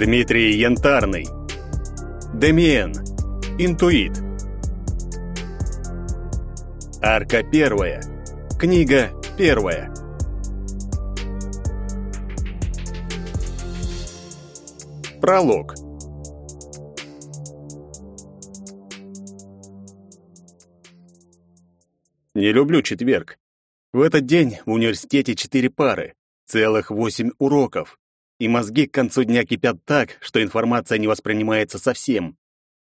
Дмитрий Янтарный. Демиен. Интуит. Арка первая. Книга первая. Пролог. Не люблю четверг. В этот день в университете четыре пары, целых восемь уроков, и мозги к концу дня кипят так, что информация не воспринимается совсем.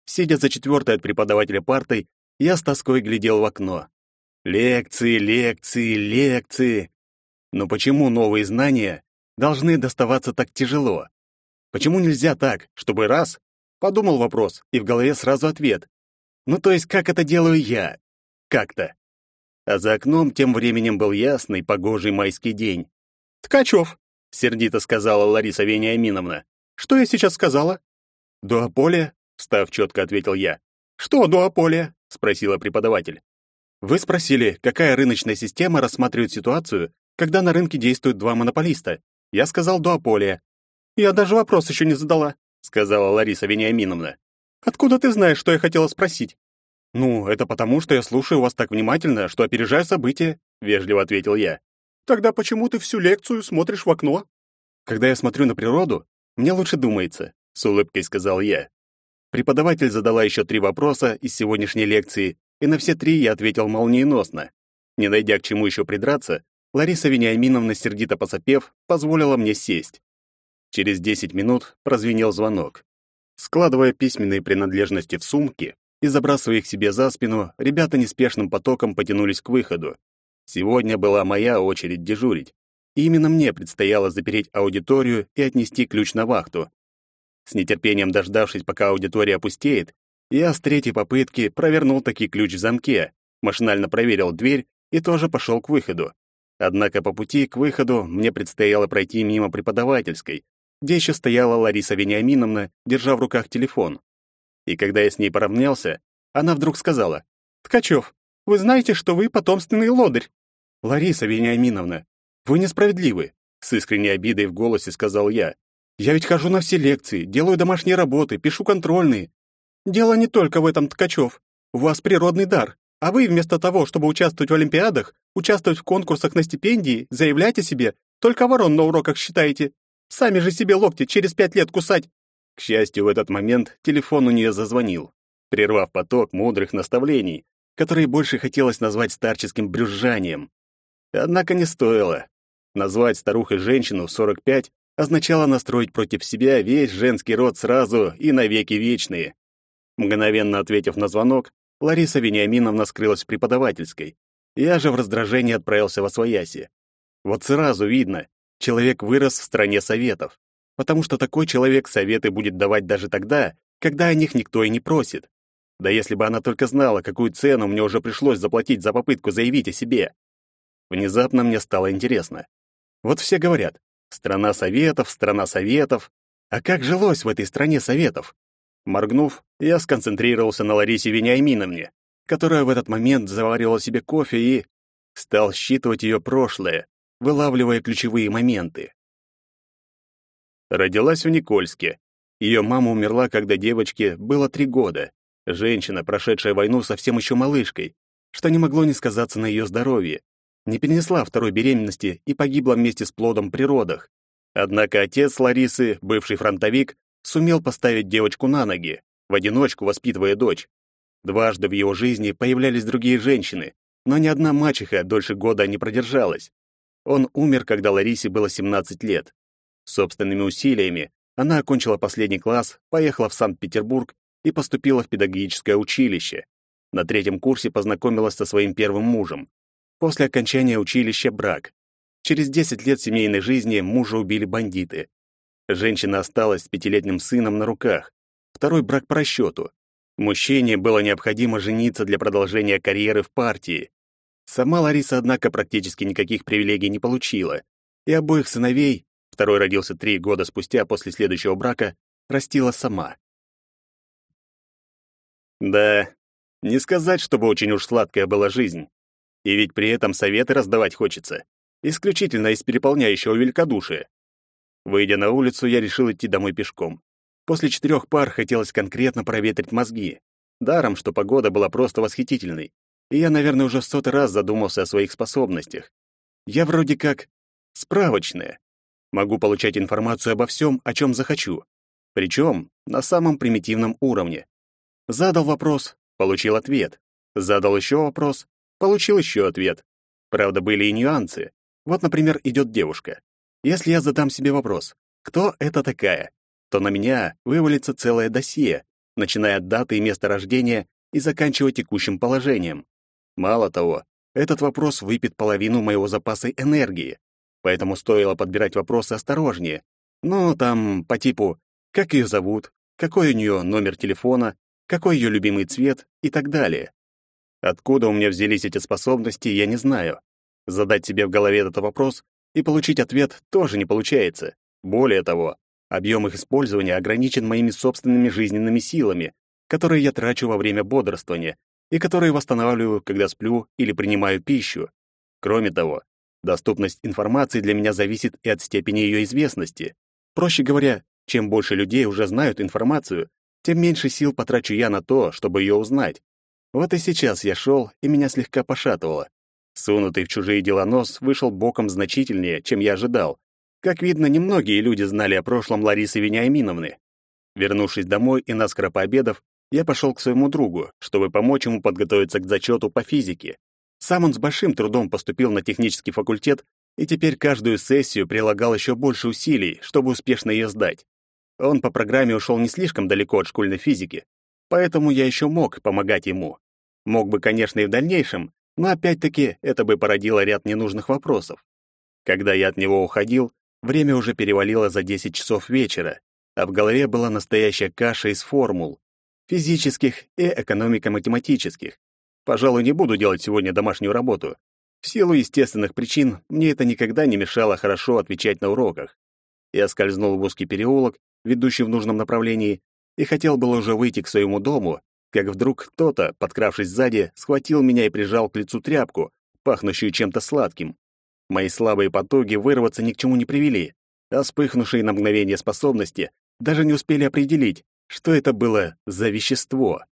Сидя за четвертой от преподавателя партой, я с тоской глядел в окно. Лекции, лекции, лекции. Но почему новые знания должны доставаться так тяжело? Почему нельзя так, чтобы раз подумал вопрос, и в голове сразу ответ? Ну, то есть, как это делаю я? Как-то. А за окном тем временем был ясный, погожий майский день. «Ткачев», — сердито сказала Лариса Вениаминовна. «Что я сейчас сказала?» «Дуополия», — встав четко ответил я. «Что дуополия?» — спросила преподаватель. «Вы спросили, какая рыночная система рассматривает ситуацию, когда на рынке действуют два монополиста. Я сказал дуополия». «Я даже вопрос еще не задала», — сказала Лариса Вениаминовна. «Откуда ты знаешь, что я хотела спросить?» «Ну, это потому, что я слушаю вас так внимательно, что опережаю события», — вежливо ответил я. «Тогда почему ты всю лекцию смотришь в окно?» «Когда я смотрю на природу, мне лучше думается», — с улыбкой сказал я. Преподаватель задала еще три вопроса из сегодняшней лекции, и на все три я ответил молниеносно. Не найдя к чему еще придраться, Лариса Вениаминовна, сердито посопев, позволила мне сесть. Через десять минут прозвенел звонок. Складывая письменные принадлежности в сумки, и, забрасывая их себе за спину, ребята неспешным потоком потянулись к выходу. Сегодня была моя очередь дежурить. Именно мне предстояло запереть аудиторию и отнести ключ на вахту. С нетерпением дождавшись, пока аудитория опустеет, я с третьей попытки провернул таки ключ в замке, машинально проверил дверь и тоже пошел к выходу. Однако по пути к выходу мне предстояло пройти мимо преподавательской, где еще стояла Лариса Вениаминовна, держа в руках телефон. И когда я с ней поравнялся, она вдруг сказала, «Ткачев, вы знаете, что вы потомственный лодырь?» «Лариса Вениаминовна, вы несправедливы», — с искренней обидой в голосе сказал я. «Я ведь хожу на все лекции, делаю домашние работы, пишу контрольные. Дело не только в этом, Ткачев. У вас природный дар, а вы вместо того, чтобы участвовать в олимпиадах, участвовать в конкурсах на стипендии, заявлять о себе, только ворон на уроках считаете. Сами же себе локти через пять лет кусать. К счастью, в этот момент телефон у нее зазвонил, прервав поток мудрых наставлений, которые больше хотелось назвать старческим брюзжанием. Однако не стоило. Назвать старухой женщину в 45 означало настроить против себя весь женский род сразу и навеки вечные. Мгновенно ответив на звонок, Лариса Вениаминовна скрылась в преподавательской. Я же в раздражении отправился во свояси. Вот сразу видно, человек вырос в стране советов потому что такой человек советы будет давать даже тогда, когда о них никто и не просит. Да если бы она только знала, какую цену мне уже пришлось заплатить за попытку заявить о себе. Внезапно мне стало интересно. Вот все говорят, страна советов, страна советов. А как жилось в этой стране советов? Моргнув, я сконцентрировался на Ларисе Вениаминовне, которая в этот момент заваривала себе кофе и стал считывать ее прошлое, вылавливая ключевые моменты. Родилась в Никольске. Ее мама умерла, когда девочке было три года. Женщина, прошедшая войну совсем еще малышкой, что не могло не сказаться на ее здоровье. Не перенесла второй беременности и погибла вместе с плодом при родах. Однако отец Ларисы, бывший фронтовик, сумел поставить девочку на ноги, в одиночку воспитывая дочь. Дважды в его жизни появлялись другие женщины, но ни одна мачеха дольше года не продержалась. Он умер, когда Ларисе было 17 лет. Собственными усилиями она окончила последний класс, поехала в Санкт-Петербург и поступила в педагогическое училище. На третьем курсе познакомилась со своим первым мужем. После окончания училища брак. Через 10 лет семейной жизни мужа убили бандиты. Женщина осталась с пятилетним сыном на руках. Второй брак по расчету. Мужчине было необходимо жениться для продолжения карьеры в партии. Сама Лариса, однако, практически никаких привилегий не получила, и обоих сыновей второй родился три года спустя после следующего брака, растила сама. Да, не сказать, чтобы очень уж сладкая была жизнь. И ведь при этом советы раздавать хочется, исключительно из переполняющего великодушия. Выйдя на улицу, я решил идти домой пешком. После четырех пар хотелось конкретно проветрить мозги. Даром, что погода была просто восхитительной. И я, наверное, уже в сотый раз задумался о своих способностях. Я вроде как справочная. Могу получать информацию обо всем, о чем захочу. Причем на самом примитивном уровне. Задал вопрос, получил ответ. Задал еще вопрос, получил еще ответ. Правда, были и нюансы. Вот, например, идет девушка. Если я задам себе вопрос, кто это такая, то на меня вывалится целое досье, начиная от даты и места рождения и заканчивая текущим положением. Мало того, этот вопрос выпьет половину моего запаса энергии, поэтому стоило подбирать вопросы осторожнее. Ну, там, по типу как ее зовут, какой у нее номер телефона, какой ее любимый цвет и так далее. Откуда у меня взялись эти способности, я не знаю. Задать себе в голове этот вопрос и получить ответ тоже не получается. Более того, объем их использования ограничен моими собственными жизненными силами, которые я трачу во время бодрствования и которые восстанавливаю, когда сплю или принимаю пищу. Кроме того, доступность информации для меня зависит и от степени ее известности. Проще говоря, чем больше людей уже знают информацию, тем меньше сил потрачу я на то, чтобы ее узнать. Вот и сейчас я шел, и меня слегка пошатывало. Сунутый в чужие дела нос вышел боком значительнее, чем я ожидал. Как видно, немногие люди знали о прошлом Ларисы Вениаминовны. Вернувшись домой и наскоро пообедав, я пошел к своему другу, чтобы помочь ему подготовиться к зачету по физике. Сам он с большим трудом поступил на технический факультет и теперь каждую сессию прилагал еще больше усилий, чтобы успешно ее сдать. Он по программе ушел не слишком далеко от школьной физики, поэтому я еще мог помогать ему. Мог бы, конечно, и в дальнейшем, но опять-таки это бы породило ряд ненужных вопросов. Когда я от него уходил, время уже перевалило за 10 часов вечера, а в голове была настоящая каша из формул, физических и экономико-математических. Пожалуй, не буду делать сегодня домашнюю работу. В силу естественных причин мне это никогда не мешало хорошо отвечать на уроках. Я скользнул в узкий переулок ведущий в нужном направлении, и хотел было уже выйти к своему дому, как вдруг кто-то, подкравшись сзади, схватил меня и прижал к лицу тряпку, пахнущую чем-то сладким. Мои слабые потуги вырваться ни к чему не привели, а вспыхнувшие на мгновение способности даже не успели определить, что это было за вещество.